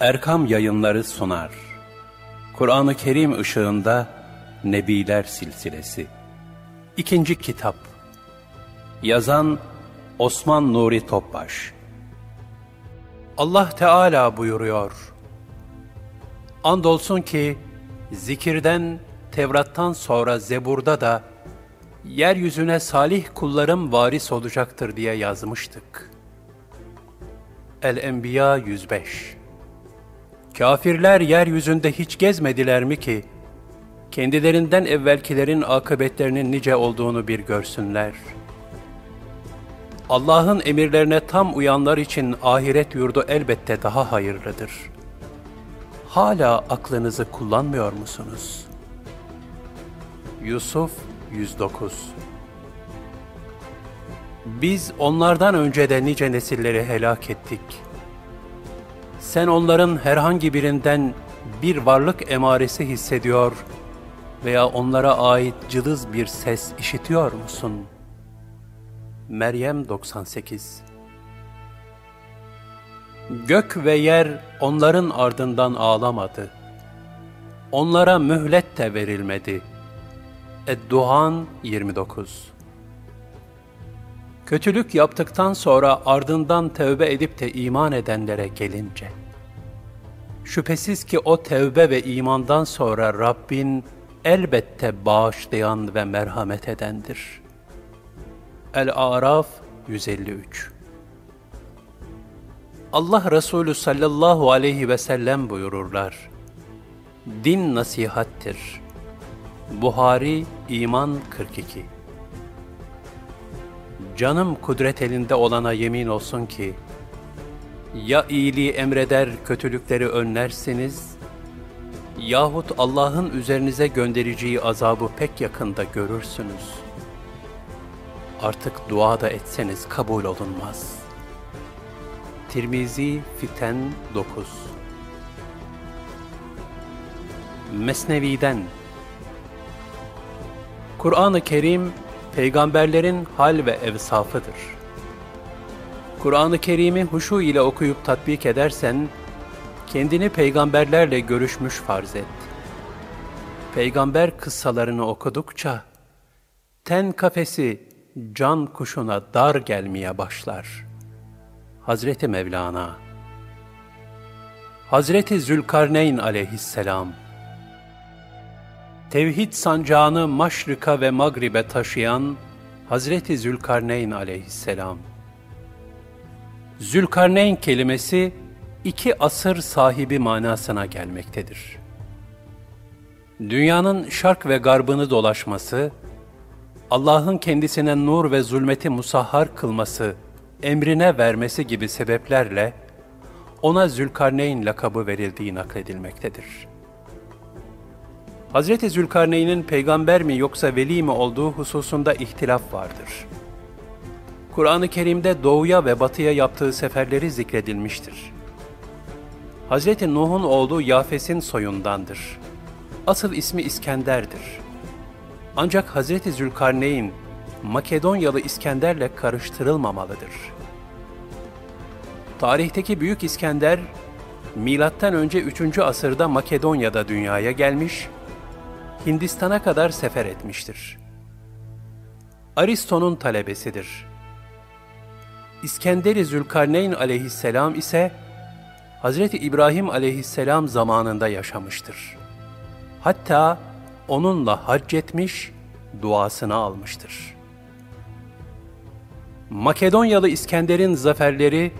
Erkam Yayınları sunar. Kur'an-ı Kerim ışığında Nebiler Silsilesi. İkinci kitap. Yazan Osman Nuri Topbaş. Allah Teala buyuruyor. Andolsun ki zikirden, Tevrat'tan sonra Zebur'da da yeryüzüne salih kullarım varis olacaktır diye yazmıştık. El-Enbiya 105 Kafirler yeryüzünde hiç gezmediler mi ki, kendilerinden evvelkilerin akıbetlerinin nice olduğunu bir görsünler. Allah'ın emirlerine tam uyanlar için ahiret yurdu elbette daha hayırlıdır. Hala aklınızı kullanmıyor musunuz? Yusuf 109 Biz onlardan önce de nice nesilleri helak ettik.'' Sen onların herhangi birinden bir varlık emaresi hissediyor veya onlara ait cılız bir ses işitiyor musun? Meryem 98 Gök ve yer onların ardından ağlamadı. Onlara mühlet de verilmedi. Ed-Duhan 29 Kötülük yaptıktan sonra ardından tövbe edip de iman edenlere gelince, şüphesiz ki o tövbe ve imandan sonra Rabbin elbette bağışlayan ve merhamet edendir. El-Araf 153 Allah Resulü sallallahu aleyhi ve sellem buyururlar. Din nasihattir. Buhari İman 42 Canım kudret elinde olana yemin olsun ki, ya iyiliği emreder kötülükleri önlersiniz, yahut Allah'ın üzerinize göndereceği azabı pek yakında görürsünüz. Artık dua da etseniz kabul olunmaz. Tirmizi Fiten 9 Mesnevi'den Kur'an-ı Kerim peygamberlerin hal ve evsafıdır. Kur'an-ı Kerim'i huşu ile okuyup tatbik edersen, kendini peygamberlerle görüşmüş farz et. Peygamber kıssalarını okudukça, ten kafesi can kuşuna dar gelmeye başlar. Hazreti Mevlana Hazreti Zülkarneyn aleyhisselam tevhid sancağını maşrika ve magribe taşıyan Hazreti Zülkarneyn aleyhisselam. Zülkarneyn kelimesi iki asır sahibi manasına gelmektedir. Dünyanın şark ve garbını dolaşması, Allah'ın kendisine nur ve zulmeti musahhar kılması, emrine vermesi gibi sebeplerle ona Zülkarneyn lakabı verildiği nakledilmektedir. Hz. Zülkarneyn'in peygamber mi yoksa veli mi olduğu hususunda ihtilaf vardır. Kur'an-ı Kerim'de doğuya ve batıya yaptığı seferleri zikredilmiştir. Hz. Nuh'un oğlu Yafes'in soyundandır. Asıl ismi İskender'dir. Ancak Hz. Zülkarneyn, Makedonyalı İskender'le karıştırılmamalıdır. Tarihteki Büyük İskender, önce 3. asırda Makedonya'da dünyaya gelmiş Hindistan'a kadar sefer etmiştir. Aristo'nun talebesidir. İskender-i Zülkarneyn aleyhisselam ise Hz. İbrahim aleyhisselam zamanında yaşamıştır. Hatta onunla hac etmiş, duasını almıştır. Makedonyalı İskender'in zaferleri,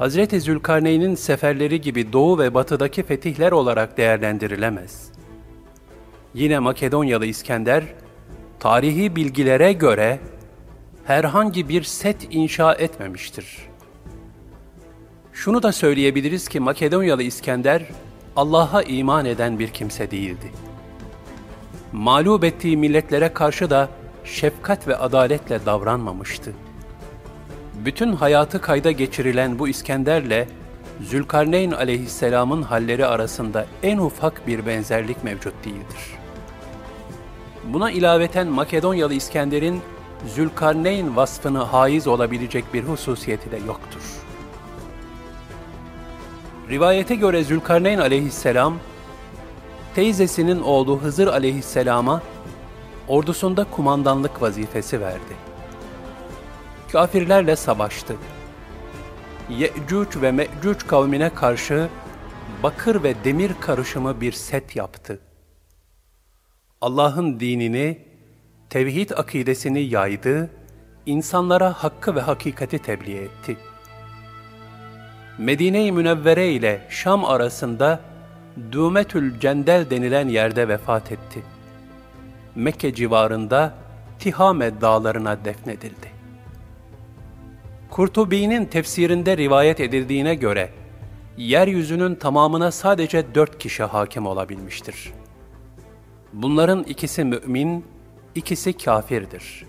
Hz. Zülkarneyn'in seferleri gibi doğu ve batıdaki fetihler olarak değerlendirilemez. Yine Makedonyalı İskender, tarihi bilgilere göre herhangi bir set inşa etmemiştir. Şunu da söyleyebiliriz ki Makedonyalı İskender, Allah'a iman eden bir kimse değildi. Mağlup ettiği milletlere karşı da şefkat ve adaletle davranmamıştı. Bütün hayatı kayda geçirilen bu İskender'le Zülkarneyn aleyhisselamın halleri arasında en ufak bir benzerlik mevcut değildir. Buna ilaveten Makedonyalı İskender'in Zülkarneyn vasfını haiz olabilecek bir hususiyeti de yoktur. Rivayete göre Zülkarneyn aleyhisselam, teyzesinin oğlu Hızır aleyhisselama ordusunda kumandanlık vazifesi verdi. Kafirlerle savaştı. Ye'cuc ve Me'cuc kavmine karşı bakır ve demir karışımı bir set yaptı. Allah'ın dinini, tevhid akidesini yaydı, insanlara hakkı ve hakikati tebliğ etti. Medine-i Münevvere ile Şam arasında Dümetül Cendel denilen yerde vefat etti. Mekke civarında Tihame dağlarına defnedildi. Kurtubi'nin tefsirinde rivayet edildiğine göre, yeryüzünün tamamına sadece dört kişi hakim olabilmiştir. Bunların ikisi mümin, ikisi kafirdir.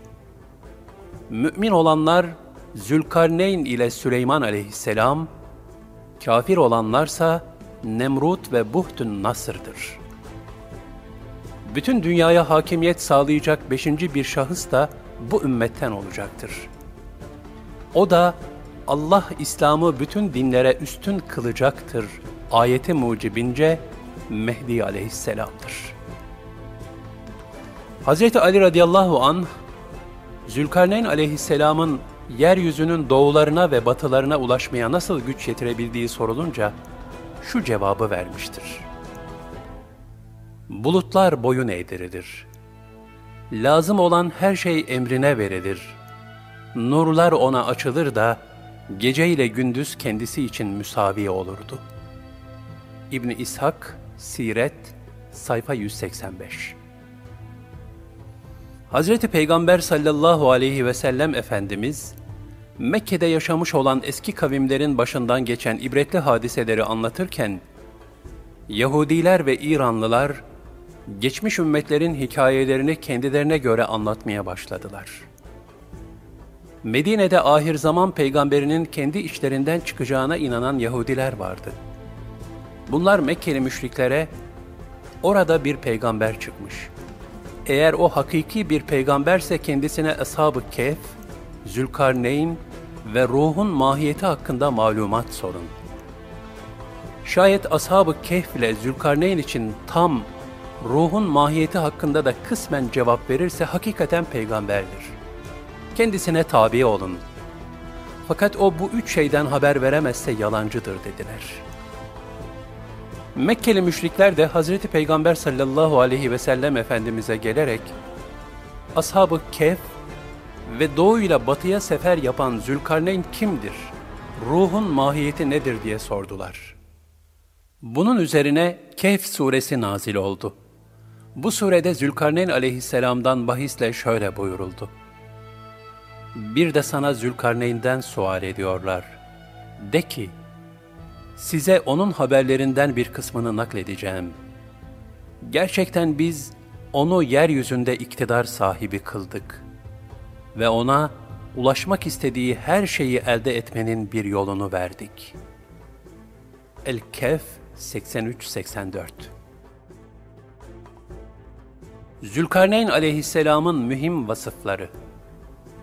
Mümin olanlar Zülkarneyn ile Süleyman aleyhisselam, kafir olanlarsa Nemrut ve Buhtun Nasır'dır. Bütün dünyaya hakimiyet sağlayacak beşinci bir şahıs da bu ümmetten olacaktır. O da Allah İslam'ı bütün dinlere üstün kılacaktır. Ayeti mucibince Mehdi aleyhisselamdır. Hz. Ali radıyallahu an Zülkarneyn aleyhisselamın yeryüzünün doğularına ve batılarına ulaşmaya nasıl güç yetirebildiği sorulunca şu cevabı vermiştir. Bulutlar boyun eğdirilir. Lazım olan her şey emrine verilir. Nurlar ona açılır da gece ile gündüz kendisi için müsavi olurdu. İbni İshak, Siret, sayfa 185 Hazreti Peygamber sallallahu aleyhi ve sellem Efendimiz, Mekke'de yaşamış olan eski kavimlerin başından geçen ibretli hadiseleri anlatırken, Yahudiler ve İranlılar, geçmiş ümmetlerin hikayelerini kendilerine göre anlatmaya başladılar. Medine'de ahir zaman peygamberinin kendi işlerinden çıkacağına inanan Yahudiler vardı. Bunlar Mekkeli müşriklere, orada bir peygamber çıkmış. Eğer o hakiki bir peygamberse kendisine Ashab-ı Kehf, Zülkarneyn ve ruhun mahiyeti hakkında malumat sorun. Şayet Ashab-ı Kehf ile Zülkarneyn için tam ruhun mahiyeti hakkında da kısmen cevap verirse hakikaten peygamberdir. Kendisine tabi olun. Fakat o bu üç şeyden haber veremezse yalancıdır dediler. Mekkeli müşrikler de Hazreti Peygamber sallallahu aleyhi ve sellem Efendimiz'e gelerek Ashab-ı Kehf ve doğuyla batıya sefer yapan Zülkarneyn kimdir? Ruhun mahiyeti nedir diye sordular. Bunun üzerine Kehf suresi nazil oldu. Bu surede Zülkarneyn aleyhisselamdan bahisle şöyle buyuruldu. Bir de sana Zülkarneyn'den sual ediyorlar. De ki, size onun haberlerinden bir kısmını nakledeceğim. Gerçekten biz onu yeryüzünde iktidar sahibi kıldık ve ona ulaşmak istediği her şeyi elde etmenin bir yolunu verdik. El-Kehf 83-84 Zülkarneyn aleyhisselamın mühim vasıfları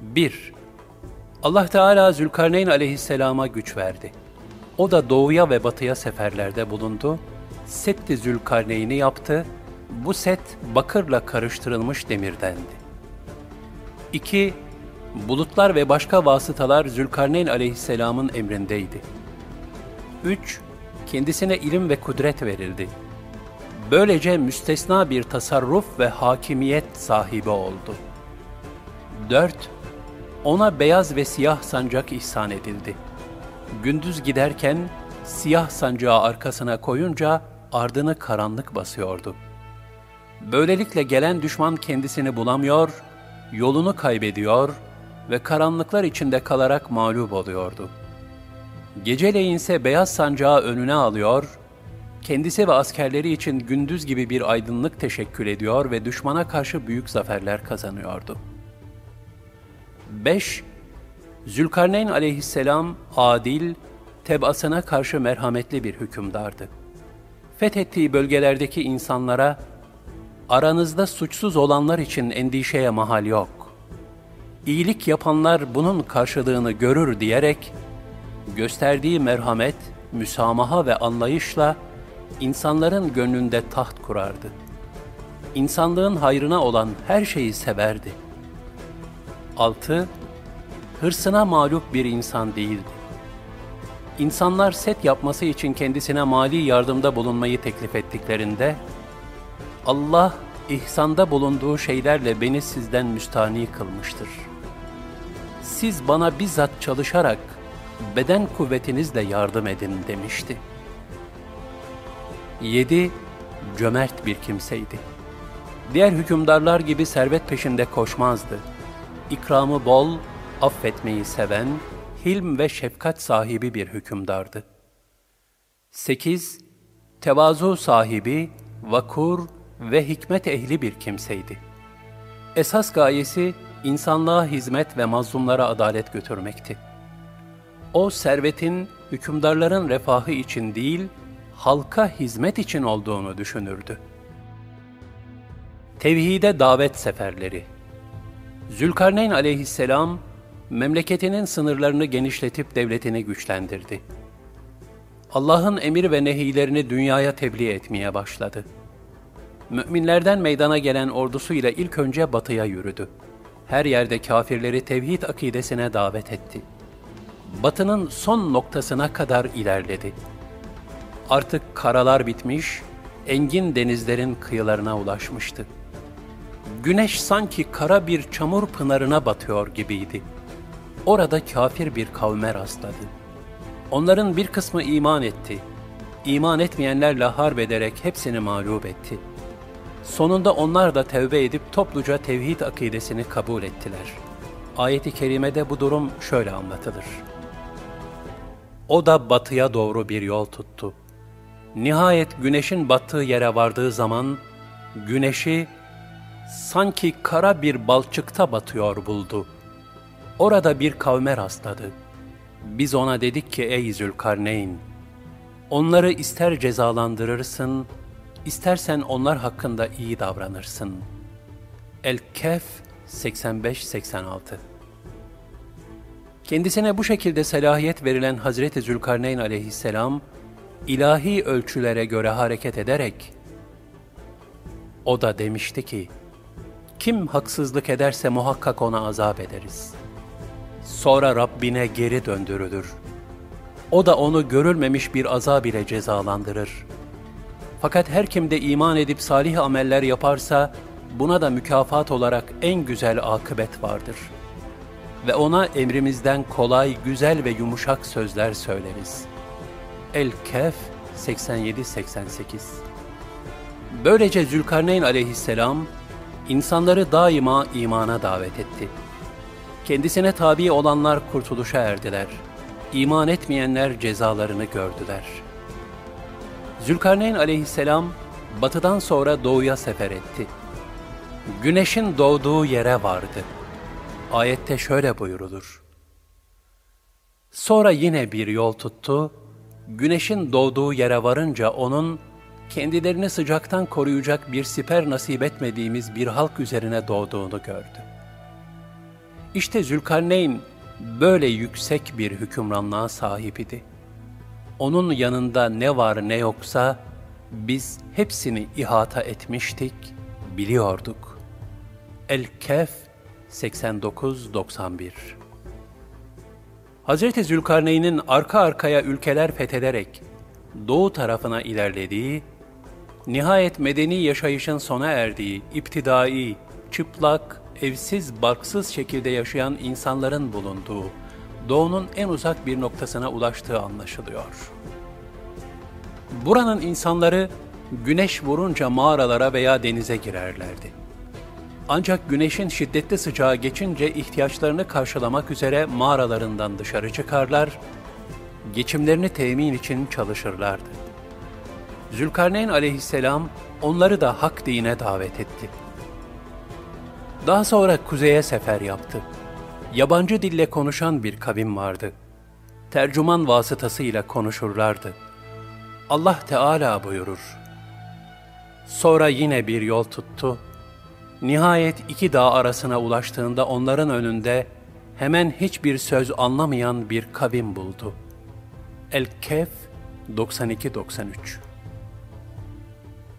1. Allah Teala Zülkarneyn aleyhisselama güç verdi. O da doğuya ve batıya seferlerde bulundu. Setti Zülkarneyn'i yaptı. Bu set bakırla karıştırılmış demirdendi. 2. Bulutlar ve başka vasıtalar Zülkarneyn aleyhisselamın emrindeydi. 3. Kendisine ilim ve kudret verildi. Böylece müstesna bir tasarruf ve hakimiyet sahibi oldu. 4. Ona beyaz ve siyah sancak ihsan edildi. Gündüz giderken siyah sancağı arkasına koyunca ardını karanlık basıyordu. Böylelikle gelen düşman kendisini bulamıyor, yolunu kaybediyor ve karanlıklar içinde kalarak mağlup oluyordu. Geceleyinse beyaz sancağı önüne alıyor, kendisi ve askerleri için gündüz gibi bir aydınlık teşekkül ediyor ve düşmana karşı büyük zaferler kazanıyordu. 5. Zülkarneyn aleyhisselam adil, tebasına karşı merhametli bir hükümdardı. Fethettiği bölgelerdeki insanlara, aranızda suçsuz olanlar için endişeye mahal yok. İyilik yapanlar bunun karşılığını görür diyerek, gösterdiği merhamet müsamaha ve anlayışla insanların gönlünde taht kurardı. İnsanlığın hayrına olan her şeyi severdi. 6. Hırsına mağlup bir insan değildi. İnsanlar set yapması için kendisine mali yardımda bulunmayı teklif ettiklerinde, Allah ihsanda bulunduğu şeylerle beni sizden müstani kılmıştır. Siz bana bizzat çalışarak beden kuvvetinizle yardım edin demişti. 7. Cömert bir kimseydi. Diğer hükümdarlar gibi servet peşinde koşmazdı. İkramı bol, affetmeyi seven, hilm ve şefkat sahibi bir hükümdardı. 8. Tevazu sahibi, vakur ve hikmet ehli bir kimseydi. Esas gayesi insanlığa hizmet ve mazlumlara adalet götürmekti. O servetin hükümdarların refahı için değil, halka hizmet için olduğunu düşünürdü. Tevhide davet seferleri Zülkarneyn aleyhisselam, memleketinin sınırlarını genişletip devletini güçlendirdi. Allah'ın emir ve nehilerini dünyaya tebliğ etmeye başladı. Müminlerden meydana gelen ordusuyla ilk önce batıya yürüdü. Her yerde kafirleri tevhid akidesine davet etti. Batının son noktasına kadar ilerledi. Artık karalar bitmiş, engin denizlerin kıyılarına ulaşmıştı. Güneş sanki kara bir çamur pınarına batıyor gibiydi. Orada kafir bir kavme rastladı. Onların bir kısmı iman etti. İman etmeyenlerle harp ederek hepsini mağlup etti. Sonunda onlar da tevbe edip topluca tevhid akidesini kabul ettiler. Ayet-i kerimede bu durum şöyle anlatılır. O da batıya doğru bir yol tuttu. Nihayet güneşin battığı yere vardığı zaman, güneşi sanki kara bir balçıkta batıyor buldu. Orada bir kavme rastladı. Biz ona dedik ki ey Zülkarneyn, onları ister cezalandırırsın, istersen onlar hakkında iyi davranırsın. El-Kehf 85-86 Kendisine bu şekilde selahiyet verilen Hazreti Zülkarneyn aleyhisselam, ilahi ölçülere göre hareket ederek, o da demişti ki, kim haksızlık ederse muhakkak ona azap ederiz. Sonra Rabbine geri döndürülür. O da onu görülmemiş bir azab ile cezalandırır. Fakat her kim de iman edip salih ameller yaparsa, buna da mükafat olarak en güzel akıbet vardır. Ve ona emrimizden kolay, güzel ve yumuşak sözler söyleriz. El-Kehf 87-88 Böylece Zülkarneyn aleyhisselam, insanları daima imana davet etti. Kendisine tabi olanlar kurtuluşa erdiler. İman etmeyenler cezalarını gördüler. Zülkarneyn aleyhisselam, batıdan sonra doğuya sefer etti. Güneşin doğduğu yere vardı. Ayette şöyle buyurulur. Sonra yine bir yol tuttu, güneşin doğduğu yere varınca onun kendilerini sıcaktan koruyacak bir siper nasip etmediğimiz bir halk üzerine doğduğunu gördü. İşte Zülkarneyn böyle yüksek bir hükümranlığa sahip idi. Onun yanında ne var ne yoksa biz hepsini ihata etmiştik, biliyorduk. El-Kehf 89-91 Hz. Zülkarneyn'in arka arkaya ülkeler fethederek doğu tarafına ilerlediği nihayet medeni yaşayışın sona erdiği, iptidai, çıplak, evsiz, barksız şekilde yaşayan insanların bulunduğu, doğunun en uzak bir noktasına ulaştığı anlaşılıyor. Buranın insanları güneş vurunca mağaralara veya denize girerlerdi. Ancak güneşin şiddetli sıcağı geçince ihtiyaçlarını karşılamak üzere mağaralarından dışarı çıkarlar, geçimlerini temin için çalışırlardı. Zülkarneyn aleyhisselam onları da hak dine davet etti. Daha sonra kuzeye sefer yaptı. Yabancı dille konuşan bir kavim vardı. Tercüman vasıtasıyla konuşurlardı. Allah Teala buyurur. Sonra yine bir yol tuttu. Nihayet iki dağ arasına ulaştığında onların önünde hemen hiçbir söz anlamayan bir kavim buldu. El-Kehf 92-93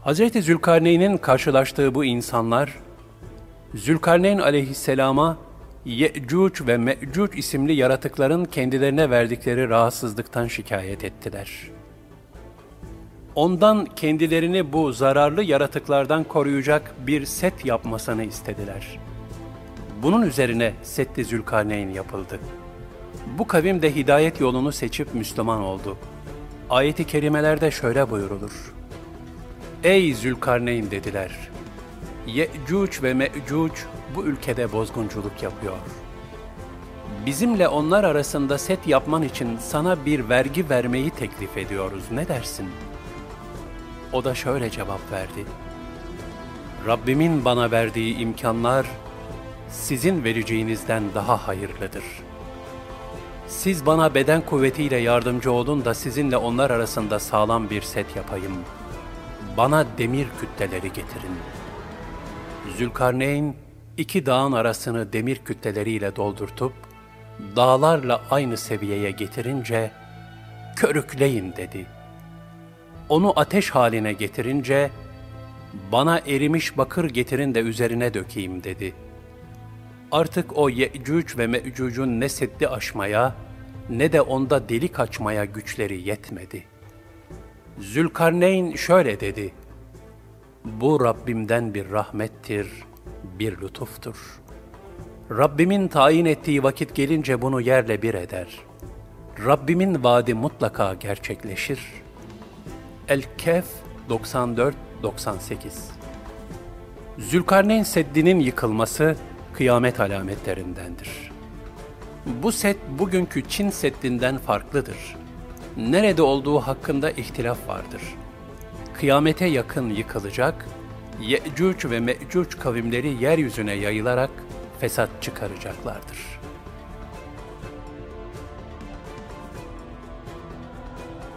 Hz. Zülkarneyn'in karşılaştığı bu insanlar, Zülkarneyn aleyhisselama Ye'cuc ve Me'cuc isimli yaratıkların kendilerine verdikleri rahatsızlıktan şikayet ettiler. Ondan kendilerini bu zararlı yaratıklardan koruyacak bir set yapmasını istediler. Bunun üzerine Setti Zülkarneyn yapıldı. Bu kavim de hidayet yolunu seçip Müslüman oldu. Ayeti kerimelerde şöyle buyurulur. Ey Zülkarneyn dediler. Ye'cuc ve Me'cuc bu ülkede bozgunculuk yapıyor. Bizimle onlar arasında set yapman için sana bir vergi vermeyi teklif ediyoruz. Ne dersin? O da şöyle cevap verdi. Rabbimin bana verdiği imkanlar sizin vereceğinizden daha hayırlıdır. Siz bana beden kuvvetiyle yardımcı olun da sizinle onlar arasında sağlam bir set yapayım. Bana demir kütleleri getirin. Zülkarneyn iki dağın arasını demir kütleleriyle doldurtup dağlarla aynı seviyeye getirince körükleyin dedi. Onu ateş haline getirince bana erimiş bakır getirin de üzerine dökeyim dedi. Artık o Ye'cuc ve Me'cuc'un ne seddi aşmaya ne de onda delik açmaya güçleri yetmedi. Zülkarneyn şöyle dedi. Bu Rabbimden bir rahmettir, bir lütuftur. Rabbimin tayin ettiği vakit gelince bunu yerle bir eder. Rabbimin vaadi mutlaka gerçekleşir. El-Kehf 94-98 Zülkarneyn Seddi'nin yıkılması kıyamet alametlerindendir. Bu set bugünkü Çin Seddi'nden farklıdır. Nerede olduğu hakkında ihtilaf vardır. Kıyamete yakın yıkılacak, Ye'cuc ve Me'cuc kavimleri yeryüzüne yayılarak fesat çıkaracaklardır.